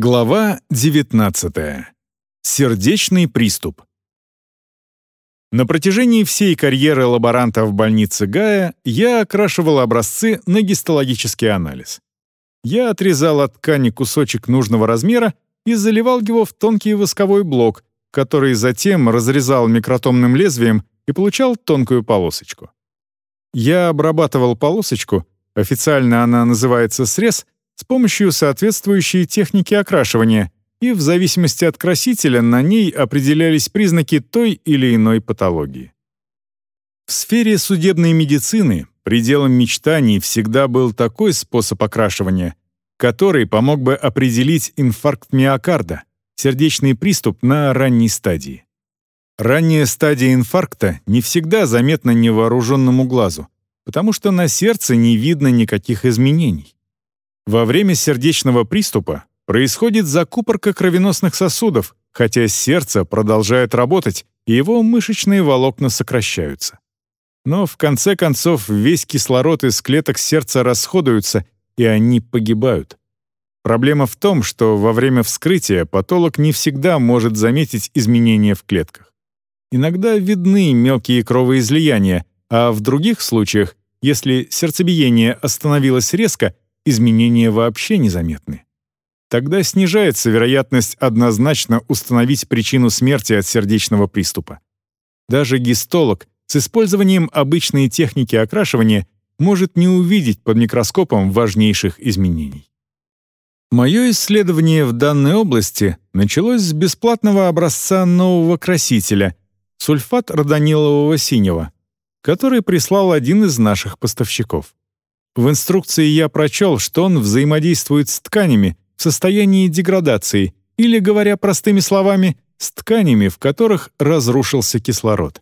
Глава 19. Сердечный приступ. На протяжении всей карьеры лаборанта в больнице Гая я окрашивал образцы на гистологический анализ. Я отрезал от ткани кусочек нужного размера и заливал его в тонкий восковой блок, который затем разрезал микротомным лезвием и получал тонкую полосочку. Я обрабатывал полосочку, официально она называется срез — с помощью соответствующей техники окрашивания, и в зависимости от красителя на ней определялись признаки той или иной патологии. В сфере судебной медицины пределом мечтаний всегда был такой способ окрашивания, который помог бы определить инфаркт миокарда, сердечный приступ на ранней стадии. Ранняя стадия инфаркта не всегда заметна невооруженному глазу, потому что на сердце не видно никаких изменений. Во время сердечного приступа происходит закупорка кровеносных сосудов, хотя сердце продолжает работать, и его мышечные волокна сокращаются. Но в конце концов весь кислород из клеток сердца расходуется, и они погибают. Проблема в том, что во время вскрытия патолог не всегда может заметить изменения в клетках. Иногда видны мелкие кровоизлияния, а в других случаях, если сердцебиение остановилось резко, изменения вообще незаметны. Тогда снижается вероятность однозначно установить причину смерти от сердечного приступа. Даже гистолог с использованием обычной техники окрашивания может не увидеть под микроскопом важнейших изменений. Мое исследование в данной области началось с бесплатного образца нового красителя — сульфат родонилового синего, который прислал один из наших поставщиков. В инструкции я прочел, что он взаимодействует с тканями в состоянии деградации или, говоря простыми словами, с тканями, в которых разрушился кислород.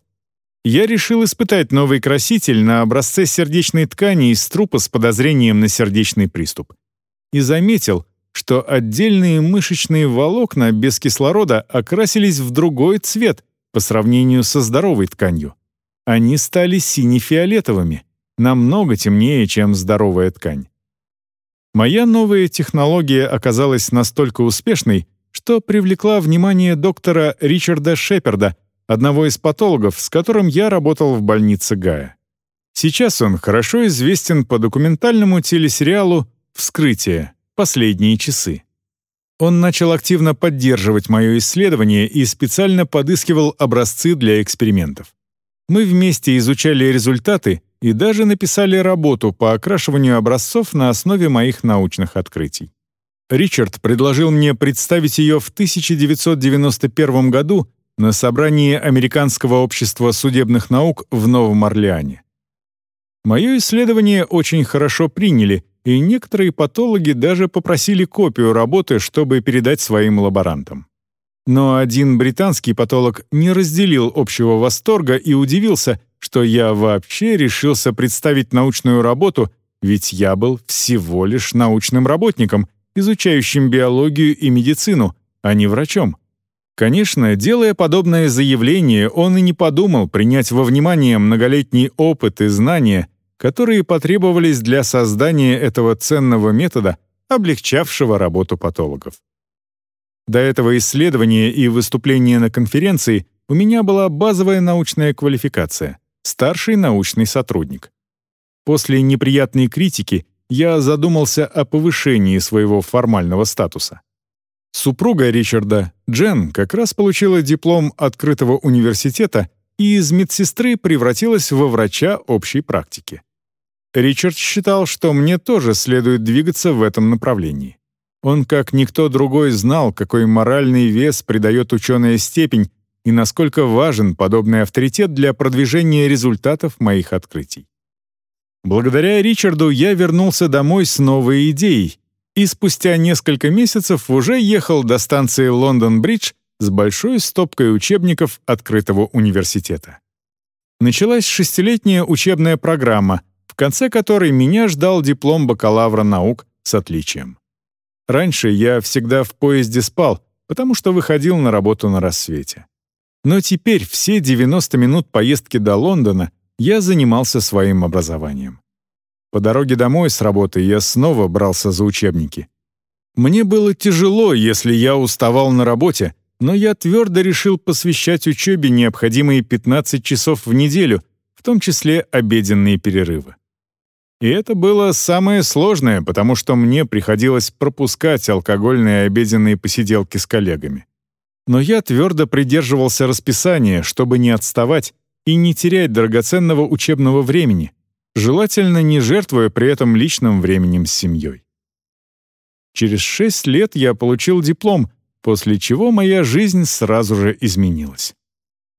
Я решил испытать новый краситель на образце сердечной ткани из трупа с подозрением на сердечный приступ. И заметил, что отдельные мышечные волокна без кислорода окрасились в другой цвет по сравнению со здоровой тканью. Они стали сине-фиолетовыми намного темнее, чем здоровая ткань. Моя новая технология оказалась настолько успешной, что привлекла внимание доктора Ричарда Шеперда, одного из патологов, с которым я работал в больнице Гая. Сейчас он хорошо известен по документальному телесериалу «Вскрытие. Последние часы». Он начал активно поддерживать мое исследование и специально подыскивал образцы для экспериментов. Мы вместе изучали результаты и даже написали работу по окрашиванию образцов на основе моих научных открытий. Ричард предложил мне представить ее в 1991 году на собрании Американского общества судебных наук в Новом Орлеане. Мое исследование очень хорошо приняли, и некоторые патологи даже попросили копию работы, чтобы передать своим лаборантам. Но один британский патолог не разделил общего восторга и удивился, что я вообще решился представить научную работу, ведь я был всего лишь научным работником, изучающим биологию и медицину, а не врачом. Конечно, делая подобное заявление, он и не подумал принять во внимание многолетний опыт и знания, которые потребовались для создания этого ценного метода, облегчавшего работу патологов. До этого исследования и выступления на конференции у меня была базовая научная квалификация — старший научный сотрудник. После неприятной критики я задумался о повышении своего формального статуса. Супруга Ричарда, Джен, как раз получила диплом открытого университета и из медсестры превратилась во врача общей практики. Ричард считал, что мне тоже следует двигаться в этом направлении. Он, как никто другой, знал, какой моральный вес придает ученая степень и насколько важен подобный авторитет для продвижения результатов моих открытий. Благодаря Ричарду я вернулся домой с новой идеей и спустя несколько месяцев уже ехал до станции Лондон-Бридж с большой стопкой учебников открытого университета. Началась шестилетняя учебная программа, в конце которой меня ждал диплом бакалавра наук с отличием. Раньше я всегда в поезде спал, потому что выходил на работу на рассвете. Но теперь все 90 минут поездки до Лондона я занимался своим образованием. По дороге домой с работы я снова брался за учебники. Мне было тяжело, если я уставал на работе, но я твердо решил посвящать учебе необходимые 15 часов в неделю, в том числе обеденные перерывы. И это было самое сложное, потому что мне приходилось пропускать алкогольные обеденные посиделки с коллегами. Но я твердо придерживался расписания, чтобы не отставать и не терять драгоценного учебного времени, желательно не жертвуя при этом личным временем с семьей. Через шесть лет я получил диплом, после чего моя жизнь сразу же изменилась.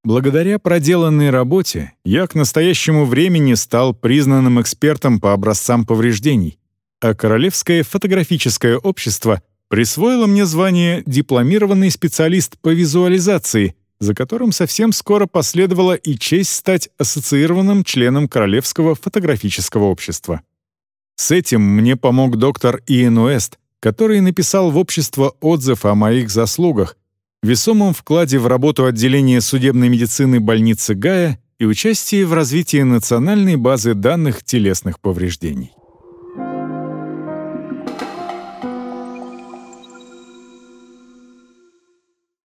Благодаря проделанной работе я к настоящему времени стал признанным экспертом по образцам повреждений, а Королевское фотографическое общество присвоило мне звание «дипломированный специалист по визуализации», за которым совсем скоро последовала и честь стать ассоциированным членом Королевского фотографического общества. С этим мне помог доктор Иэн Уэст, который написал в общество отзыв о моих заслугах, весомом вкладе в работу отделения судебной медицины больницы Гая и участии в развитии национальной базы данных телесных повреждений.